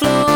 floor.